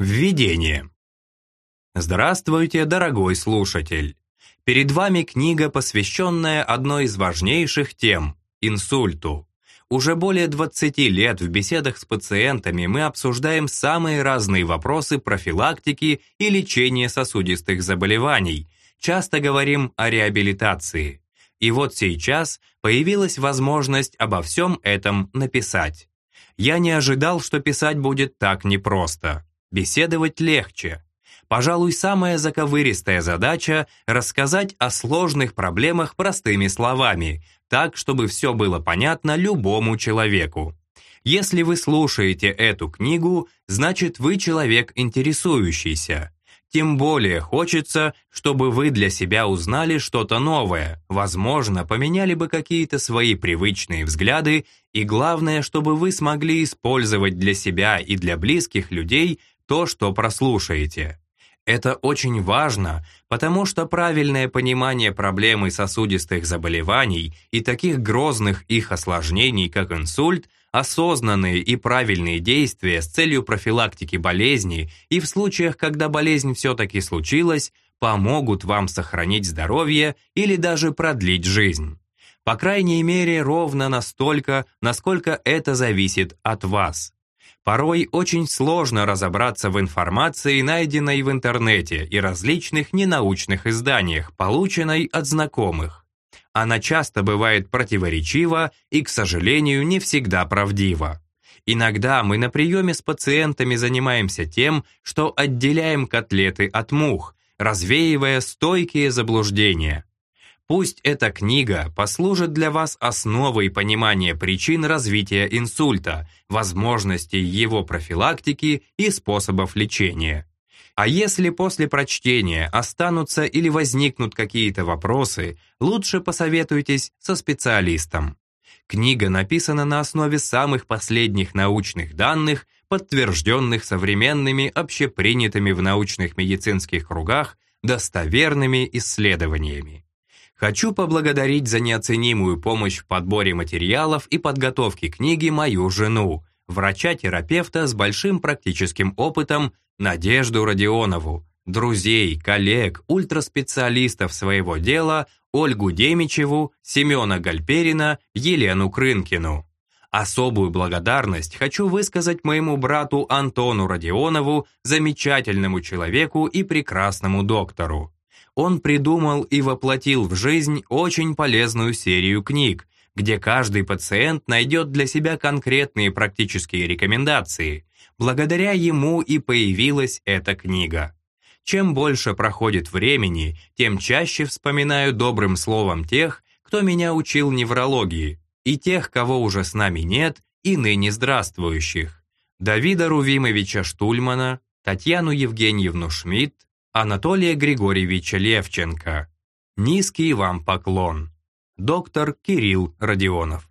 Введение. Здравствуйте, дорогой слушатель! Перед вами книга, посвященная одной из важнейших тем – инсульту. Уже более 20 лет в беседах с пациентами мы обсуждаем самые разные вопросы профилактики и лечения сосудистых заболеваний, часто говорим о реабилитации. И вот сейчас появилась возможность обо всем этом написать. Я не ожидал, что писать будет так непросто. Беседовать легче. Пожалуй, самая заковыристая задача – рассказать о сложных проблемах простыми словами, так, чтобы все было понятно любому человеку. Если вы слушаете эту книгу, значит вы человек интересующийся. Тем более хочется, чтобы вы для себя узнали что-то новое, возможно, поменяли бы какие-то свои привычные взгляды, и главное, чтобы вы смогли использовать для себя и для близких людей то, что прослушаете. Это очень важно, потому что правильное понимание проблемы сосудистых заболеваний и таких грозных их осложнений, как инсульт, осознанные и правильные действия с целью профилактики болезни и в случаях, когда болезнь все-таки случилась, помогут вам сохранить здоровье или даже продлить жизнь. По крайней мере, ровно настолько, насколько это зависит от вас. Порой очень сложно разобраться в информации, найденной в интернете и различных ненаучных изданиях, полученной от знакомых. Она часто бывает противоречива и, к сожалению, не всегда правдива. Иногда мы на приеме с пациентами занимаемся тем, что отделяем котлеты от мух, развеивая стойкие заблуждения – Пусть эта книга послужит для вас основой понимания причин развития инсульта, возможностей его профилактики и способов лечения. А если после прочтения останутся или возникнут какие-то вопросы, лучше посоветуйтесь со специалистом. Книга написана на основе самых последних научных данных, подтвержденных современными общепринятыми в научных медицинских кругах достоверными исследованиями. Хочу поблагодарить за неоценимую помощь в подборе материалов и подготовке книги мою жену, врача-терапевта с большим практическим опытом Надежду Родионову, друзей, коллег, ультраспециалистов своего дела Ольгу Демичеву, Семена Гальперина, Елену Крынкину. Особую благодарность хочу высказать моему брату Антону Родионову, замечательному человеку и прекрасному доктору он придумал и воплотил в жизнь очень полезную серию книг, где каждый пациент найдет для себя конкретные практические рекомендации. Благодаря ему и появилась эта книга. Чем больше проходит времени, тем чаще вспоминаю добрым словом тех, кто меня учил неврологии, и тех, кого уже с нами нет, и ныне здравствующих. Давида Рувимовича Штульмана, Татьяну Евгеньевну Шмидт, Анатолия Григорьевича Левченко. Низкий вам поклон. Доктор Кирилл Родионов.